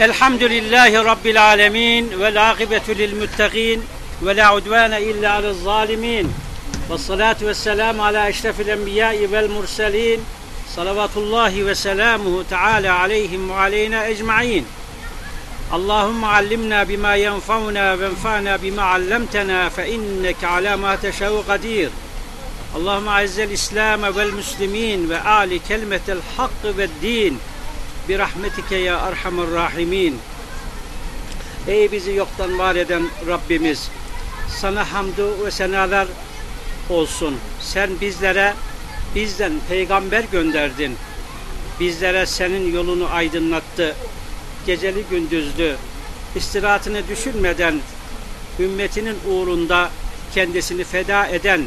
الحمد لله رب العالمين والعاقبة للمتقين ولا عدوان إلا على الظالمين. والصلاة والسلام على أشرف الأنبياء والمرسلين. صلوات الله وسلامه تعالى عليهم وعلينا أجمعين. اللهم علمنا بما ينفعنا وانفعنا بما علمتنا فإنك على ما تشاء قدير. اللهم أعز الإسلام والمسلمين وآل كلمة الحق والدين برحمتك ya Erhamer Rahimin. Ey bizi yoktan var eden Rabbimiz, sana hamdu ve senalar olsun. Sen bizlere bizden peygamber gönderdin. Bizlere senin yolunu aydınlattı. Geceli gündüzlü istirahatını düşünmeden ümmetinin uğrunda kendisini feda eden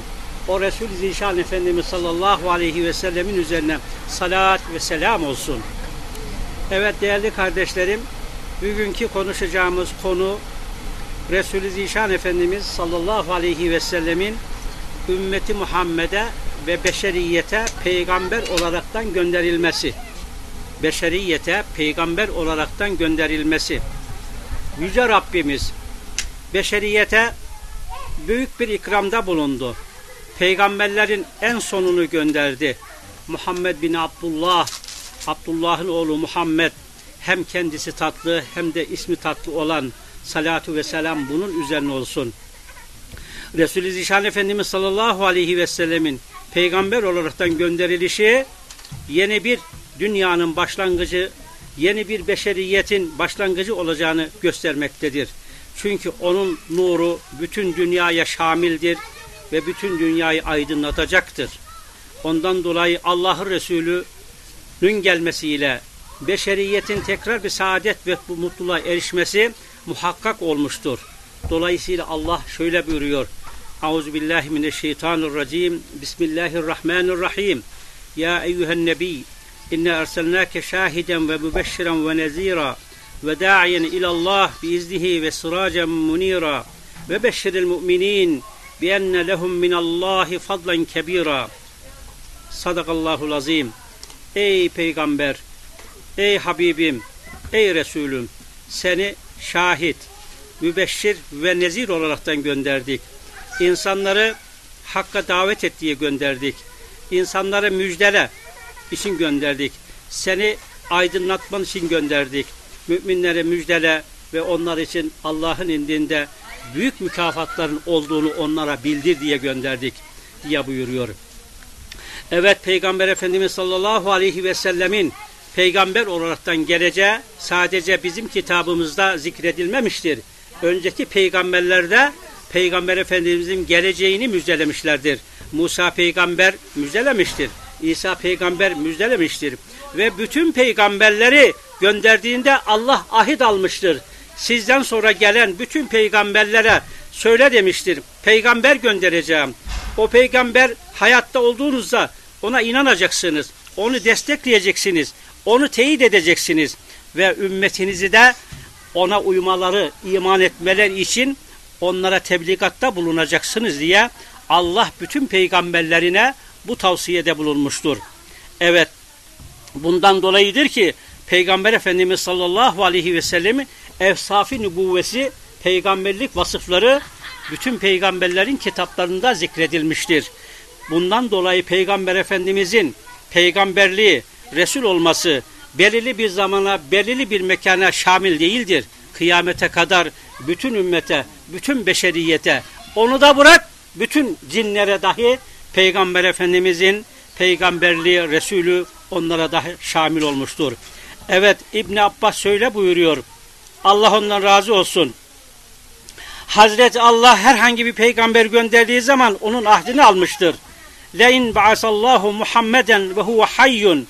o Resul-i Zişan Efendimiz sallallahu aleyhi ve sellemin üzerine salat ve selam olsun. Evet değerli kardeşlerim, bugünkü konuşacağımız konu Resul-i Zişan Efendimiz sallallahu aleyhi ve sellemin ümmeti Muhammed'e ve beşeriyete peygamber olaraktan gönderilmesi. Beşeriyete peygamber olaraktan gönderilmesi. Yüce Rabbimiz beşeriyete büyük bir ikramda bulundu. Peygamberlerin en sonunu gönderdi. Muhammed bin Abdullah Abdullah'ın oğlu Muhammed hem kendisi tatlı hem de ismi tatlı olan salatu ve selam bunun üzerine olsun. Resulü Zişan Efendimiz sallallahu aleyhi ve sellemin peygamber olaraktan gönderilişi yeni bir dünyanın başlangıcı, yeni bir beşeriyetin başlangıcı olacağını göstermektedir. Çünkü onun nuru bütün dünyaya şamildir ve bütün dünyayı aydınlatacaktır. Ondan dolayı Allah'ın Resulü Nün gelmesiyle beşeriyetin tekrar bir saadet ve bu mutluluğa erişmesi muhakkak olmuştur. Dolayısıyla Allah şöyle buyuruyor. Euzubillahimineşşeytanirracim. Bismillahirrahmanirrahim. Ya eyyühen nebi inne erselnake şahiden ve mübeşşiren ve nezira ve da'iyen ilallah biiznihi ve sıracen munira ve beşşiril müminin bi enne lehum minallahi fadlan kebira. Sadakallahul azim. Ey peygamber, ey Habibim, ey Resulüm seni şahit, mübeşşir ve nezir olaraktan gönderdik. İnsanları hakka davet et diye gönderdik. İnsanları müjdele için gönderdik. Seni aydınlatman için gönderdik. Müminlere müjdele ve onlar için Allah'ın indinde büyük mükafatların olduğunu onlara bildir diye gönderdik diye buyuruyor. Evet Peygamber Efendimiz sallallahu aleyhi ve sellemin peygamber olaraktan geleceği sadece bizim kitabımızda zikredilmemiştir. Önceki peygamberlerde Peygamber Efendimizin geleceğini müjdelemişlerdir. Musa peygamber müjdelemiştir. İsa peygamber müjdelemiştir. Ve bütün peygamberleri gönderdiğinde Allah ahit almıştır. Sizden sonra gelen bütün peygamberlere söyle demiştir. Peygamber göndereceğim. O peygamber hayatta olduğunuzda ona inanacaksınız. Onu destekleyeceksiniz. Onu teyit edeceksiniz. Ve ümmetinizi de ona uymaları, iman etmeler için onlara tebligatta bulunacaksınız diye Allah bütün peygamberlerine bu tavsiyede bulunmuştur. Evet, bundan dolayıdır ki Peygamber Efendimiz sallallahu aleyhi ve sellemin efsafi nübüvvesi, peygamberlik vasıfları bütün peygamberlerin kitaplarında zikredilmiştir. Bundan dolayı Peygamber Efendimizin peygamberliği, Resul olması belirli bir zamana, belirli bir mekana şamil değildir. Kıyamete kadar bütün ümmete, bütün beşeriyete, onu da bırak bütün cinlere dahi Peygamber Efendimizin peygamberliği, Resulü onlara dahi şamil olmuştur. Evet İbni Abbas şöyle buyuruyor. Allah ondan razı olsun. Hazreti Allah herhangi bir peygamber gönderdiği zaman onun ahdini almıştır. Lein ba'asallahu Muhammeden ve huve hayyun.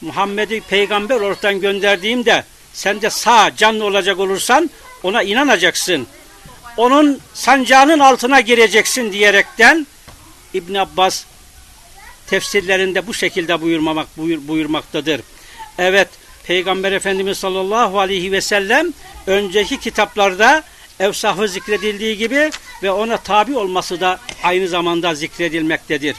Muhammed'i peygamber olarak gönderdiğimde sen de sağ canlı olacak olursan ona inanacaksın. Onun sancağının altına gireceksin diyerekten İbn Abbas tefsirlerinde bu şekilde buyurmamak buyur, buyurmaktadır. Evet Peygamber Efendimiz sallallahu aleyhi ve sellem önceki kitaplarda evsafı zikredildiği gibi ve ona tabi olması da aynı zamanda zikredilmektedir.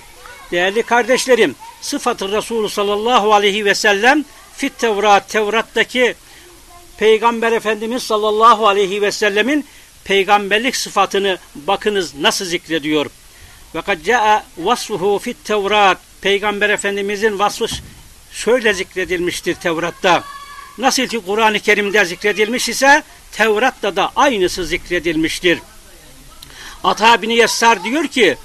Değerli kardeşlerim, sıfatı Resulü sallallahu aleyhi ve sellem fit Tevrat, Tevrat'taki Peygamber Efendimiz sallallahu aleyhi ve sellemin peygamberlik sıfatını bakınız nasıl zikrediyor. Ve kad caa vasfuhu fit Tevrat. Peygamber Efendimizin vasfı şöyle zikredilmiştir Tevrat'ta. Nasıl ki Kur'an-ı Kerim'de zikredilmiş ise Tevrat'ta da aynısı zikredilmiştir. Ata bin Yessar diyor ki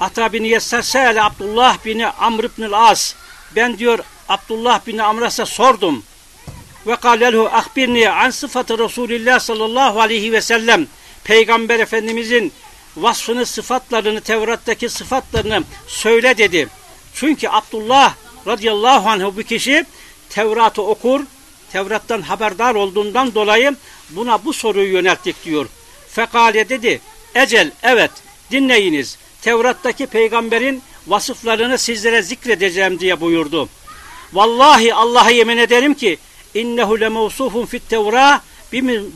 Ata bin Yessar seyle Abdullah bin Amr ibn As ben diyor Abdullah bin Amr'sa sordum ve kâlelhu ahbirni an sıfatı Resulillah sallallahu aleyhi ve sellem Peygamber Efendimizin vasfını, sıfatlarını, Tevrat'taki sıfatlarını söyle dedi. Çünkü Abdullah radıyallahu anh bu kişi Tevrat'ı okur, Tevrat'tan haberdar olduğundan dolayı buna bu soruyu yönelttik diyor. Fekale dedi, ecel evet dinleyiniz. Tevrat'taki peygamberin vasıflarını sizlere zikredeceğim diye buyurdu. Vallahi Allah'a yemin ederim ki innehu lemevsufun fit tevra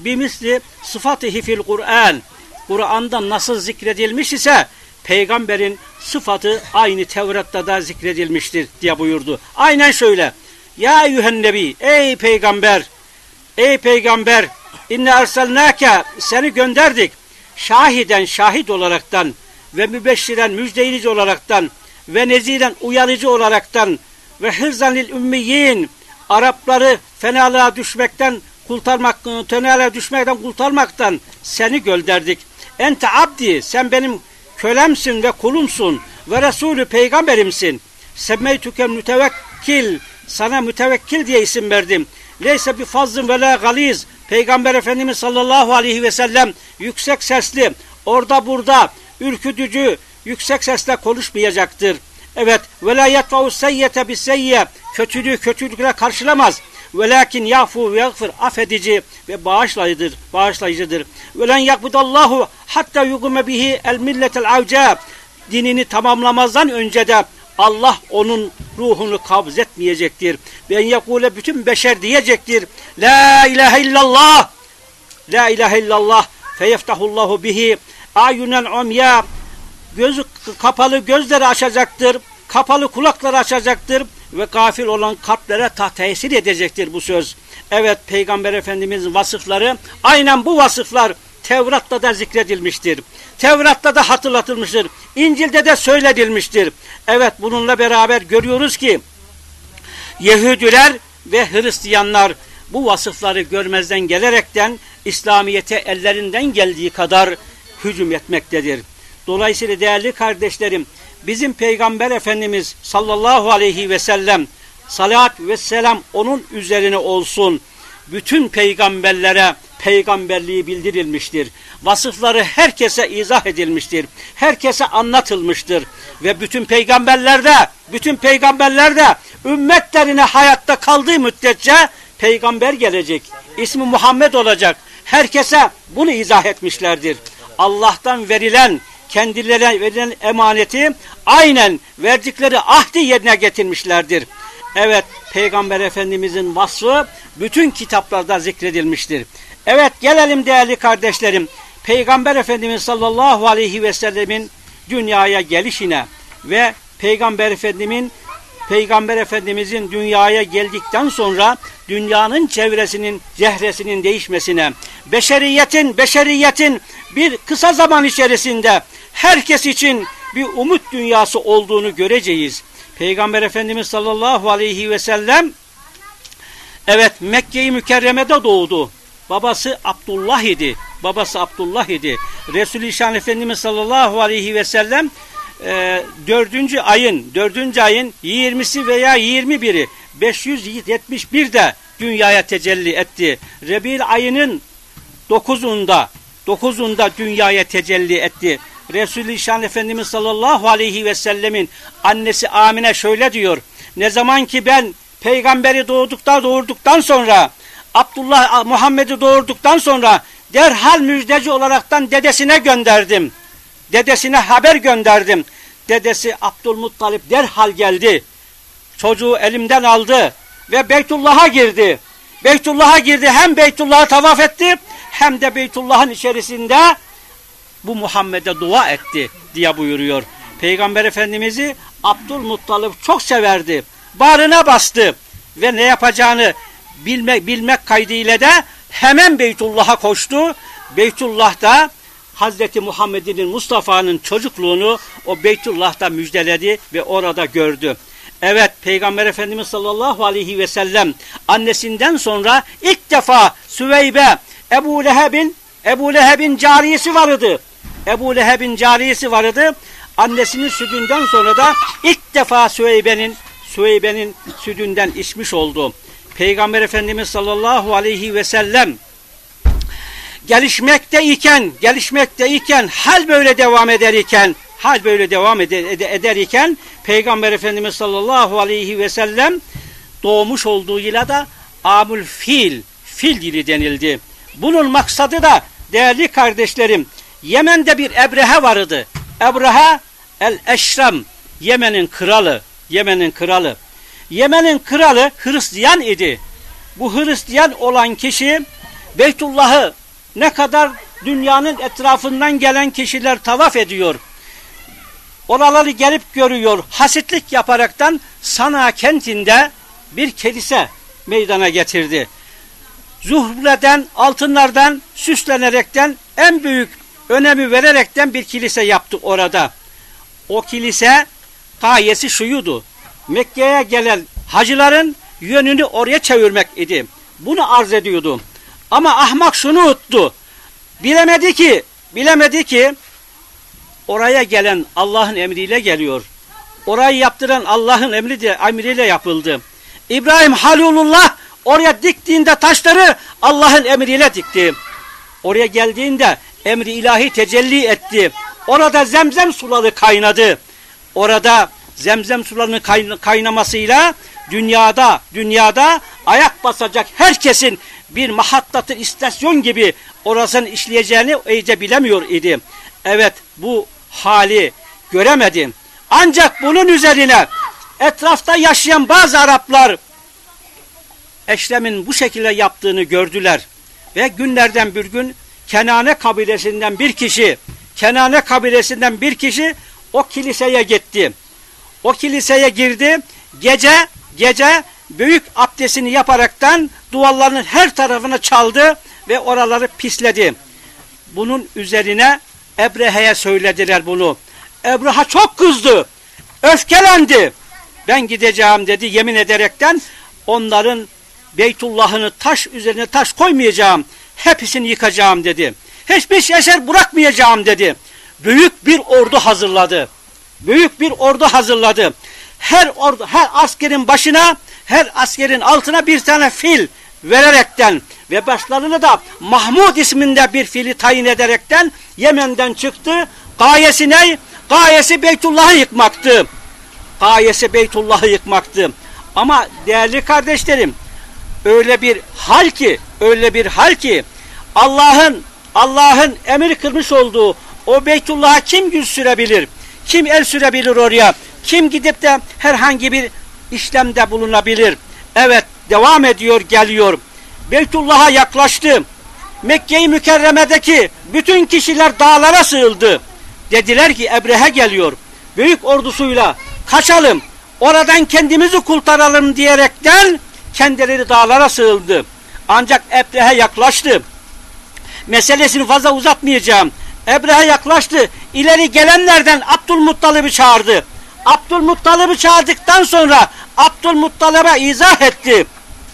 bimisli sıfatihi fil Kur'an. Kur'an'da nasıl zikredilmiş ise peygamberin sıfatı aynı Tevrat'ta da zikredilmiştir diye buyurdu. Aynen şöyle. Ya eyyühen ey peygamber, ey peygamber, inne erselnâke, seni gönderdik. Şahiden, şahit olaraktan ve mübeşşiren, müjdeyinici olaraktan ve neziren, uyarıcı olaraktan ve hırzan lil ümmiyin, Arapları fenalığa düşmekten kurtarmak, fenalığa düşmekten kurtarmaktan seni gönderdik. Ente abdi, sen benim kölemsin ve kulumsun ve Resulü peygamberimsin. Semmeytüke mütevekkil, sana mütevekkil diye isim verdim. Leyse bir fazlın ve la galiz. Peygamber Efendimiz sallallahu aleyhi ve sellem yüksek sesli, orada burada ürkütücü, yüksek sesle konuşmayacaktır. Evet, ve la yetfa'u seyyete bis seyye. Kötülüğü kötülükle karşılamaz. Velakin yafu ve yagfir affedici ve bağışlayıcıdır. Bağışlayıcıdır. Ve len yakbudallahu hatta yugume bihi el milletel avca. Dinini tamamlamazdan önce de Allah onun ruhunu kabz etmeyecektir. Ben yakule bütün beşer diyecektir. La ilahe illallah. La ilahe illallah. Feyeftahullahu bihi ayunen umya. Gözü kapalı gözleri açacaktır. Kapalı kulakları açacaktır ve gafil olan kalplere ta tesir edecektir bu söz. Evet Peygamber Efendimizin vasıfları aynen bu vasıflar Tevrat'ta da zikredilmiştir. Tevrat'ta da hatırlatılmıştır. İncil'de de söyledilmiştir. Evet bununla beraber görüyoruz ki Yahudüler ve Hristiyanlar bu vasıfları görmezden gelerekten İslamiyet'e ellerinden geldiği kadar hücum etmektedir. Dolayısıyla değerli kardeşlerim bizim Peygamber Efendimiz sallallahu aleyhi ve sellem salat ve selam onun üzerine olsun. Bütün peygamberlere peygamberliği bildirilmiştir. Vasıfları herkese izah edilmiştir. Herkese anlatılmıştır. Ve bütün peygamberlerde, bütün peygamberlerde ümmetlerine hayatta kaldığı müddetçe peygamber gelecek. İsmi Muhammed olacak. Herkese bunu izah etmişlerdir. Allah'tan verilen kendilerine verilen emaneti aynen verdikleri ahdi yerine getirmişlerdir. Evet Peygamber Efendimizin vasfı bütün kitaplarda zikredilmiştir. Evet gelelim değerli kardeşlerim. Peygamber Efendimiz sallallahu aleyhi ve sellemin dünyaya gelişine ve Peygamber Efendimin Peygamber Efendimizin dünyaya geldikten sonra dünyanın çevresinin, cehresinin değişmesine, beşeriyetin, beşeriyetin bir kısa zaman içerisinde herkes için bir umut dünyası olduğunu göreceğiz. Peygamber Efendimiz sallallahu aleyhi ve sellem evet Mekke-i Mükerreme'de doğdu. Babası Abdullah idi. Babası Abdullah idi. Resul-i Şan Efendimiz sallallahu aleyhi ve sellem e, dördüncü ayın, dördüncü ayın 20'si veya 21'i 571'de dünyaya tecelli etti. Rebil ayının 9'unda 9'unda dünyaya tecelli etti. Resul-i Şan Efendimiz sallallahu aleyhi ve sellemin annesi Amine şöyle diyor. Ne zaman ki ben peygamberi doğduktan doğurduktan sonra Abdullah Muhammed'i doğurduktan sonra derhal müjdeci olaraktan dedesine gönderdim. Dedesine haber gönderdim. Dedesi Abdülmuttalip derhal geldi. Çocuğu elimden aldı ve Beytullah'a girdi. Beytullah'a girdi hem Beytullah'ı tavaf etti hem de Beytullah'ın içerisinde bu Muhammed'e dua etti diye buyuruyor. Peygamber Efendimiz'i Abdülmuttalip çok severdi. Bağrına bastı ve ne yapacağını bilmek, bilmek kaydıyla da hemen Beytullah'a koştu. Beytullah'ta Hazreti Muhammed'in Mustafa'nın çocukluğunu o Beytullah'ta müjdeledi ve orada gördü. Evet Peygamber Efendimiz sallallahu aleyhi ve sellem annesinden sonra ilk defa Süveybe Ebu Leheb'in Ebu Leheb'in cariyesi vardı. Ebu Leheb'in cariyesi vardı. Annesinin sütünden sonra da ilk defa Süveybe'nin Süveybe'nin sütünden içmiş oldu. Peygamber Efendimiz sallallahu aleyhi ve sellem gelişmekte iken, gelişmekte iken, hal böyle devam eder iken, hal böyle devam eder, eder, iken, Peygamber Efendimiz sallallahu aleyhi ve sellem doğmuş olduğuyla da amul fil, fil dili denildi. Bunun maksadı da değerli kardeşlerim, Yemen'de bir Ebrehe vardı. Ebrehe el-Eşrem, Yemen'in kralı, Yemen'in kralı. Yemen'in kralı Hristiyan idi. Bu Hristiyan olan kişi Beytullah'ı ne kadar dünyanın etrafından gelen kişiler tavaf ediyor. Oraları gelip görüyor. Hasitlik yaparaktan Sana kentinde bir kilise meydana getirdi. Zuhreden, altınlardan süslenerekten en büyük önemi vererekten bir kilise yaptı orada. O kilise gayesi şuydu. Mekke'ye gelen hacıların yönünü oraya çevirmek idi. Bunu arz ediyordu. Ama ahmak şunu unuttu. Bilemedi ki, bilemedi ki oraya gelen Allah'ın emriyle geliyor. Orayı yaptıran Allah'ın emri de emriyle yapıldı. İbrahim Halilullah oraya diktiğinde taşları Allah'ın emriyle dikti. Oraya geldiğinde emri ilahi tecelli etti. Orada zemzem suları kaynadı. Orada zemzem sularının kaynamasıyla dünyada dünyada ayak basacak herkesin bir mahattatı istasyon gibi orasının işleyeceğini iyice bilemiyor idi. Evet bu hali göremedim. Ancak bunun üzerine etrafta yaşayan bazı Araplar Eşrem'in bu şekilde yaptığını gördüler. Ve günlerden bir gün Kenane kabilesinden bir kişi, Kenane kabilesinden bir kişi o kiliseye gitti. O kiliseye girdi. Gece, gece büyük abdestini yaparaktan duvarların her tarafını çaldı ve oraları pisledi. Bunun üzerine Ebrehe'ye söylediler bunu. Ebreha çok kızdı. Öfkelendi. Ben gideceğim dedi yemin ederekten onların Beytullah'ını taş üzerine taş koymayacağım. Hepsini yıkacağım dedi. Hiçbir eser bırakmayacağım dedi. Büyük bir ordu hazırladı. Büyük bir ordu hazırladı. Her ordu, her askerin başına, her askerin altına bir tane fil vererekten ve başlarını da Mahmud isminde bir fili tayin ederekten Yemen'den çıktı. Gayesi ne? Gayesi Beytullah'ı yıkmaktı. Gayesi Beytullah'ı yıkmaktı. Ama değerli kardeşlerim öyle bir hal ki öyle bir hal ki Allah'ın Allah'ın emir kırmış olduğu o Beytullah'a kim yüz sürebilir? Kim el sürebilir oraya? Kim gidip de herhangi bir işlemde bulunabilir? Evet devam ediyor geliyor. Beytullah'a yaklaştı. Mekke-i Mükerreme'deki bütün kişiler dağlara sığıldı. Dediler ki Ebrehe geliyor. Büyük ordusuyla kaçalım. Oradan kendimizi kurtaralım diyerekten kendileri dağlara sığıldı. Ancak Ebrehe yaklaştı. Meselesini fazla uzatmayacağım. Ebrehe yaklaştı. İleri gelenlerden Abdülmuttalib'i çağırdı. Abdülmuttalib'i çağırdıktan sonra Abdülmuttalib'e izah etti.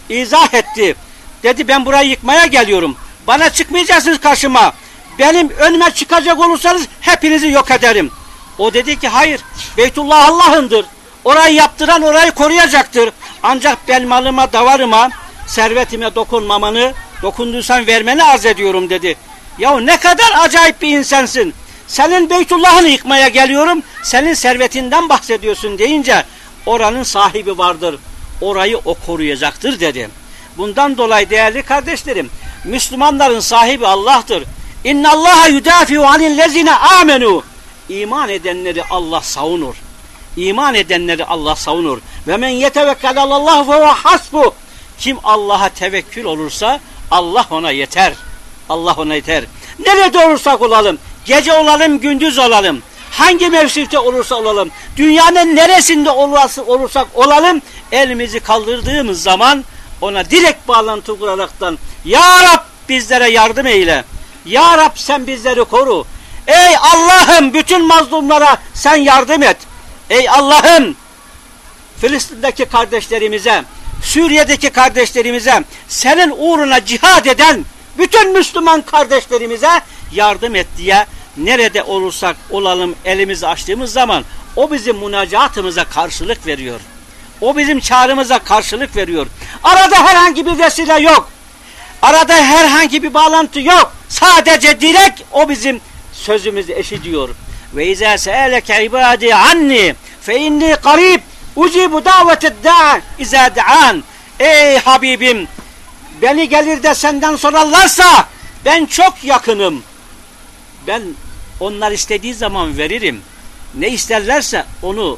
İzah etti. Dedi ben burayı yıkmaya geliyorum. Bana çıkmayacaksınız karşıma. Benim önüme çıkacak olursanız hepinizi yok ederim. O dedi ki hayır Beytullah Allah'ındır. Orayı yaptıran orayı koruyacaktır. Ancak ben malıma, davarıma, servetime dokunmamanı, dokunduysan vermeni arz ediyorum dedi. Ya ne kadar acayip bir insansın. Senin Beytullah'ını yıkmaya geliyorum, senin servetinden bahsediyorsun deyince oranın sahibi vardır. Orayı o koruyacaktır dedi. Bundan dolayı değerli kardeşlerim, Müslümanların sahibi Allah'tır. İnna Allaha yudafi'u anillezine amenu. İman edenleri Allah savunur. İman edenleri Allah savunur. Ve men yetevekkel Allah ve hasbu. Kim Allah'a tevekkül olursa Allah ona yeter. Allah ona yeter. Nerede olursak olalım, gece olalım, gündüz olalım. hangi mevsimde olursa olalım, dünyanın neresinde olursa, olursak olalım, elimizi kaldırdığımız zaman ona direkt bağlantı kuraraktan Ya Rab bizlere yardım eyle. Ya Rab sen bizleri koru. Ey Allah'ım bütün mazlumlara sen yardım et. Ey Allah'ım Filistin'deki kardeşlerimize, Suriye'deki kardeşlerimize, senin uğruna cihad eden bütün Müslüman kardeşlerimize yardım et diye nerede olursak olalım elimizi açtığımız zaman o bizim münacatımıza karşılık veriyor. O bizim çağrımıza karşılık veriyor. Arada herhangi bir vesile yok. Arada herhangi bir bağlantı yok. Sadece direkt o bizim sözümüzü eşitiyor. Ve izâ se'eleke ibâdî anni fe inni qarib ucibu daveted da'a izâ da'an. Ey Habibim beni gelir de senden sorarlarsa ben çok yakınım. Ben onlar istediği zaman veririm. Ne isterlerse onu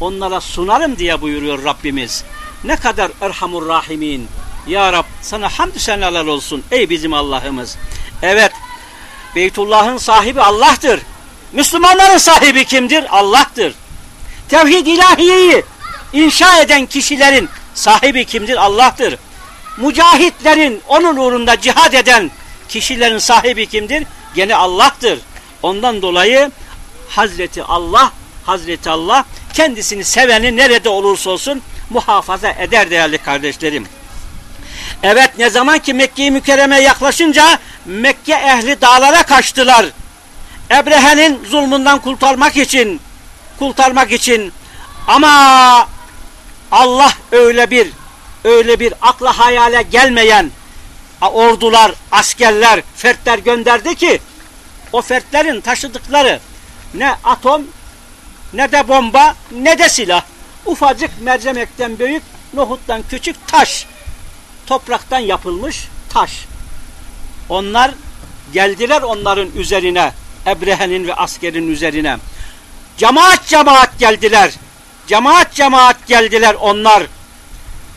onlara sunarım diye buyuruyor Rabbimiz. Ne kadar Erhamur Rahimin. Ya Rab sana hamdü senalar olsun ey bizim Allah'ımız. Evet Beytullah'ın sahibi Allah'tır. Müslümanların sahibi kimdir? Allah'tır. Tevhid ilahiyeyi inşa eden kişilerin sahibi kimdir? Allah'tır. Mücahitlerin onun uğrunda cihad eden kişilerin sahibi kimdir? Gene Allah'tır. Ondan dolayı Hazreti Allah, Hazreti Allah kendisini seveni nerede olursa olsun muhafaza eder değerli kardeşlerim. Evet ne zaman ki Mekke-i Mükerreme'ye yaklaşınca Mekke ehli dağlara kaçtılar. Ebrehe'nin zulmünden kurtarmak için kurtarmak için ama Allah öyle bir öyle bir akla hayale gelmeyen ordular, askerler, fertler gönderdi ki o fertlerin taşıdıkları ne atom ne de bomba ne de silah. Ufacık mercemekten büyük, nohuttan küçük taş. Topraktan yapılmış taş. Onlar geldiler onların üzerine. Ebrehe'nin ve askerin üzerine. Cemaat cemaat geldiler. Cemaat cemaat geldiler onlar.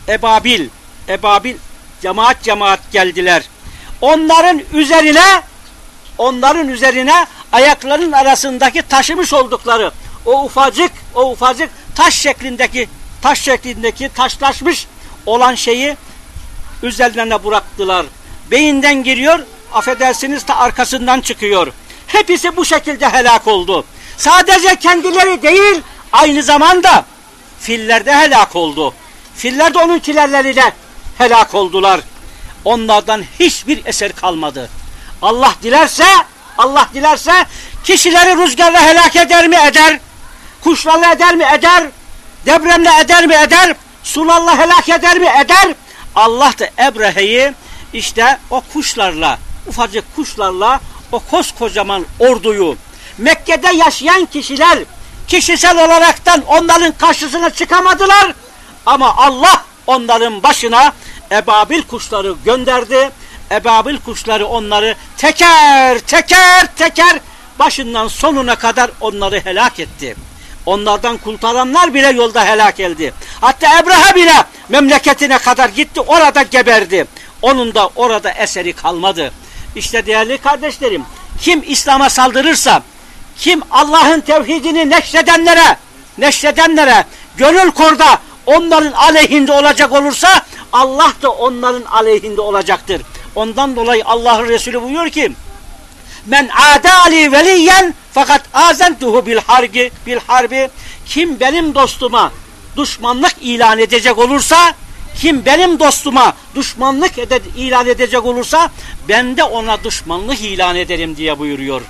Ebabil, Ebabil cemaat cemaat geldiler. Onların üzerine onların üzerine ayakların arasındaki taşımış oldukları o ufacık o ufacık taş şeklindeki taş şeklindeki taşlaşmış olan şeyi üzerlerine bıraktılar. Beyinden giriyor, affedersiniz de arkasından çıkıyor. Hepsi bu şekilde helak oldu. Sadece kendileri değil, aynı zamanda filler de helak oldu. Filler de onun killerleriyle helak oldular. Onlardan hiçbir eser kalmadı. Allah dilerse, Allah dilerse kişileri rüzgarla helak eder mi? Eder. Kuşlarla eder mi? Eder. Depremle eder mi? Eder. Sularla helak eder mi? Eder. Allah da Ebrehe'yi işte o kuşlarla, ufacık kuşlarla o koskocaman orduyu Mekke'de yaşayan kişiler kişisel olaraktan onların karşısına çıkamadılar ama Allah onların başına ebabil kuşları gönderdi. Ebabil kuşları onları teker teker teker başından sonuna kadar onları helak etti. Onlardan kurtaranlar bile yolda helak edildi. Hatta Ebraha bile memleketine kadar gitti orada geberdi. Onun da orada eseri kalmadı. İşte değerli kardeşlerim kim İslam'a saldırırsa kim Allah'ın tevhidini neşredenlere neşredenlere gönül korda onların aleyhinde olacak olursa Allah da onların aleyhinde olacaktır. Ondan dolayı Allah'ın Resulü buyuruyor ki Men adali veliyen fakat azentuhu bil harbi bil harbi kim benim dostuma düşmanlık ilan edecek olursa kim benim dostuma düşmanlık ede, ilan edecek olursa ben de ona düşmanlık ilan ederim diye buyuruyor.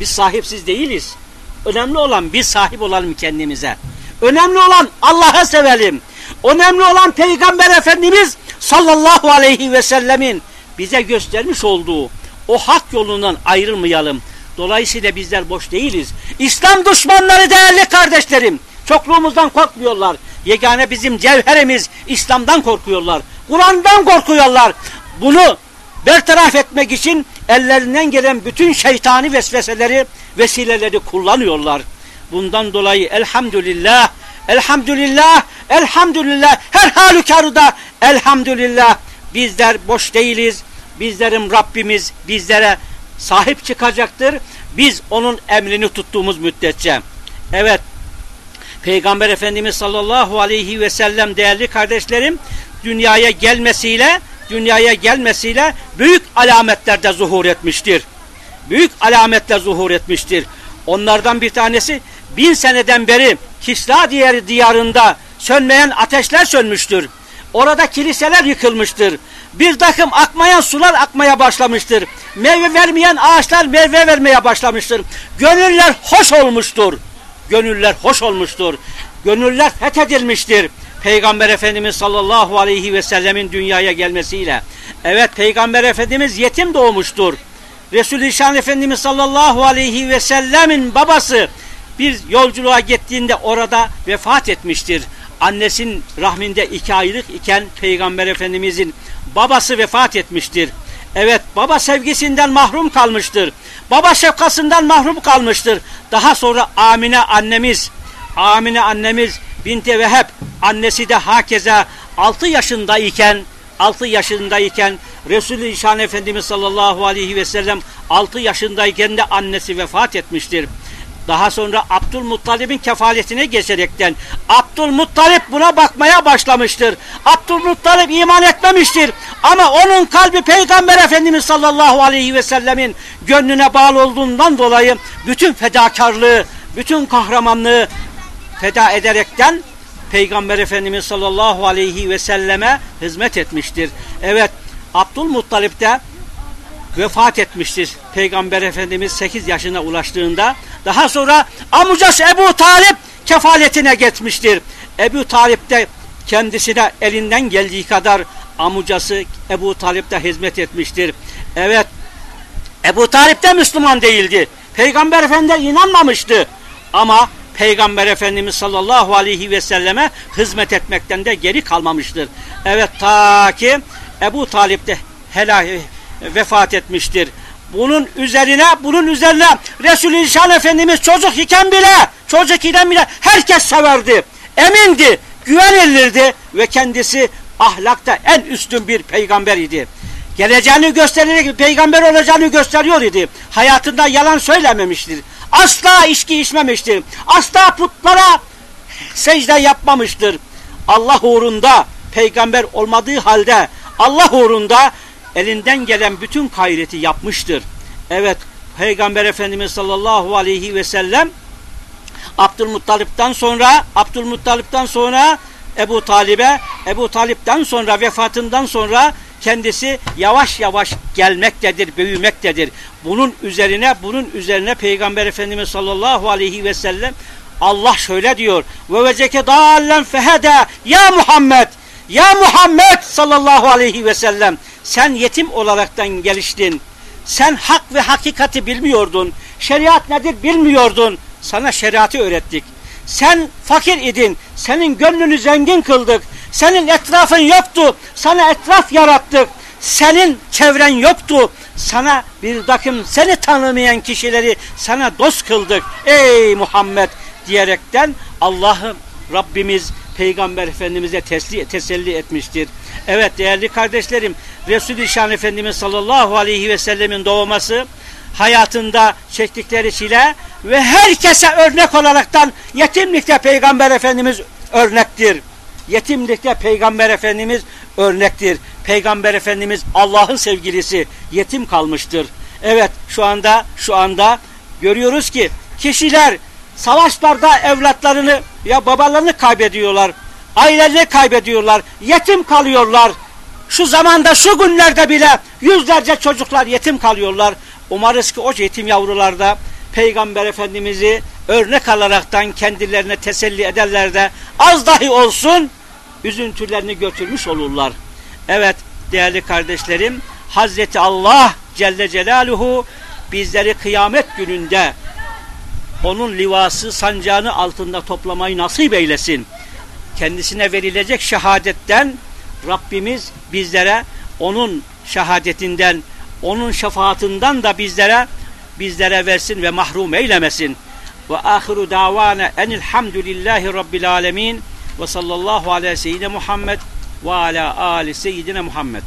Biz sahipsiz değiliz. Önemli olan biz sahip olalım kendimize. Önemli olan Allah'ı sevelim. Önemli olan Peygamber Efendimiz sallallahu aleyhi ve sellemin bize göstermiş olduğu o hak yolundan ayrılmayalım. Dolayısıyla bizler boş değiliz. İslam düşmanları değerli kardeşlerim. Çokluğumuzdan korkmuyorlar. Yegane bizim cevherimiz İslam'dan korkuyorlar. Kur'an'dan korkuyorlar. Bunu bertaraf etmek için ellerinden gelen bütün şeytani vesveseleri, vesileleri kullanıyorlar. Bundan dolayı elhamdülillah, elhamdülillah, elhamdülillah, her halükarda elhamdülillah bizler boş değiliz. Bizlerin Rabbimiz bizlere sahip çıkacaktır Biz onun emrini tuttuğumuz müddetçe. Evet. Peygamber Efendimiz sallallahu aleyhi ve sellem değerli kardeşlerim dünyaya gelmesiyle dünyaya gelmesiyle büyük alametler de zuhur etmiştir. Büyük alametler zuhur etmiştir. Onlardan bir tanesi bin seneden beri Kisra diğer diyarında sönmeyen ateşler sönmüştür. Orada kiliseler yıkılmıştır. Bir takım akmayan sular akmaya başlamıştır. Meyve vermeyen ağaçlar meyve vermeye başlamıştır. Gönüller hoş olmuştur. Gönüller hoş olmuştur. Gönüller fethedilmiştir. Peygamber Efendimiz sallallahu aleyhi ve sellemin dünyaya gelmesiyle. Evet Peygamber Efendimiz yetim doğmuştur. Resul-i Şan Efendimiz sallallahu aleyhi ve sellemin babası bir yolculuğa gittiğinde orada vefat etmiştir. Annesinin rahminde iki aylık iken Peygamber Efendimizin babası vefat etmiştir. Evet baba sevgisinden mahrum kalmıştır. Baba şefkasından mahrum kalmıştır. Daha sonra Amine annemiz, Amine annemiz Binte Veheb annesi de hakeza 6 yaşındayken 6 yaşındayken Resul-i Efendimiz sallallahu aleyhi ve sellem 6 yaşındayken de annesi vefat etmiştir. Daha sonra Abdülmuttalib'in kefaletine geçerekten Abdülmuttalip buna bakmaya başlamıştır. Abdülmuttalip iman etmemiştir. Ama onun kalbi Peygamber Efendimiz sallallahu aleyhi ve sellemin gönlüne bağlı olduğundan dolayı bütün fedakarlığı, bütün kahramanlığı feda ederekten Peygamber Efendimiz sallallahu aleyhi ve selleme hizmet etmiştir. Evet Abdülmuttalip de vefat etmiştir. Peygamber Efendimiz 8 yaşına ulaştığında daha sonra amcası Ebu Talip kefaletine geçmiştir. Ebu Talip de kendisine elinden geldiği kadar amcası Ebu Talip de hizmet etmiştir. Evet Ebu Talip de Müslüman değildi. Peygamber Efendimiz inanmamıştı. Ama Peygamber Efendimiz sallallahu aleyhi ve selleme hizmet etmekten de geri kalmamıştır. Evet ta ki Ebu Talip de helal vefat etmiştir. Bunun üzerine, bunun üzerine Resul-i Efendimiz çocuk iken bile, çocuk iken bile herkes severdi. Emindi, güvenilirdi ve kendisi ahlakta en üstün bir peygamber idi. Geleceğini göstererek peygamber olacağını gösteriyor idi. Hayatında yalan söylememiştir. Asla içki içmemiştir. Asla putlara secde yapmamıştır. Allah uğrunda peygamber olmadığı halde Allah uğrunda elinden gelen bütün gayreti yapmıştır. Evet Peygamber Efendimiz sallallahu aleyhi ve sellem Abdülmuttalip'ten sonra Abdülmuttalip'ten sonra Ebu Talib'e Ebu Talip'ten sonra vefatından sonra kendisi yavaş yavaş gelmektedir, büyümektedir. Bunun üzerine bunun üzerine Peygamber Efendimiz sallallahu aleyhi ve sellem Allah şöyle diyor. Ve veceke dallen fehede ya Muhammed ya Muhammed sallallahu aleyhi ve sellem sen yetim olaraktan geliştin. Sen hak ve hakikati bilmiyordun. Şeriat nedir bilmiyordun. Sana şeriatı öğrettik. Sen fakir idin. Senin gönlünü zengin kıldık. Senin etrafın yoktu. Sana etraf yarattık. Senin çevren yoktu. Sana bir takım seni tanımayan kişileri sana dost kıldık. Ey Muhammed diyerekten Allah'ım Rabbimiz Peygamber Efendimiz'e tesli, teselli etmiştir. Evet değerli kardeşlerim Resul-i Şan Efendimiz sallallahu aleyhi ve sellemin doğması hayatında çektikleri çile ve herkese örnek olaraktan yetimlikte Peygamber Efendimiz örnektir. Yetimlikte Peygamber Efendimiz örnektir. Peygamber Efendimiz Allah'ın sevgilisi yetim kalmıştır. Evet şu anda şu anda görüyoruz ki kişiler savaşlarda evlatlarını ya babalarını kaybediyorlar. Ailelerini kaybediyorlar. Yetim kalıyorlar. Şu zamanda şu günlerde bile yüzlerce çocuklar yetim kalıyorlar. Umarız ki o yetim yavrular da Peygamber Efendimiz'i örnek alaraktan kendilerine teselli ederler de az dahi olsun üzüntülerini götürmüş olurlar. Evet değerli kardeşlerim Hazreti Allah Celle Celaluhu bizleri kıyamet gününde onun livası sancağını altında toplamayı nasip eylesin. Kendisine verilecek şehadetten Rabbimiz bizlere onun şehadetinden, onun şefaatinden da bizlere bizlere versin ve mahrum eylemesin. Ve ahiru davana enilhamdülillahi rabbil alemin ve sallallahu ala seyyidine Muhammed ve ala ali seyyidine Muhammed.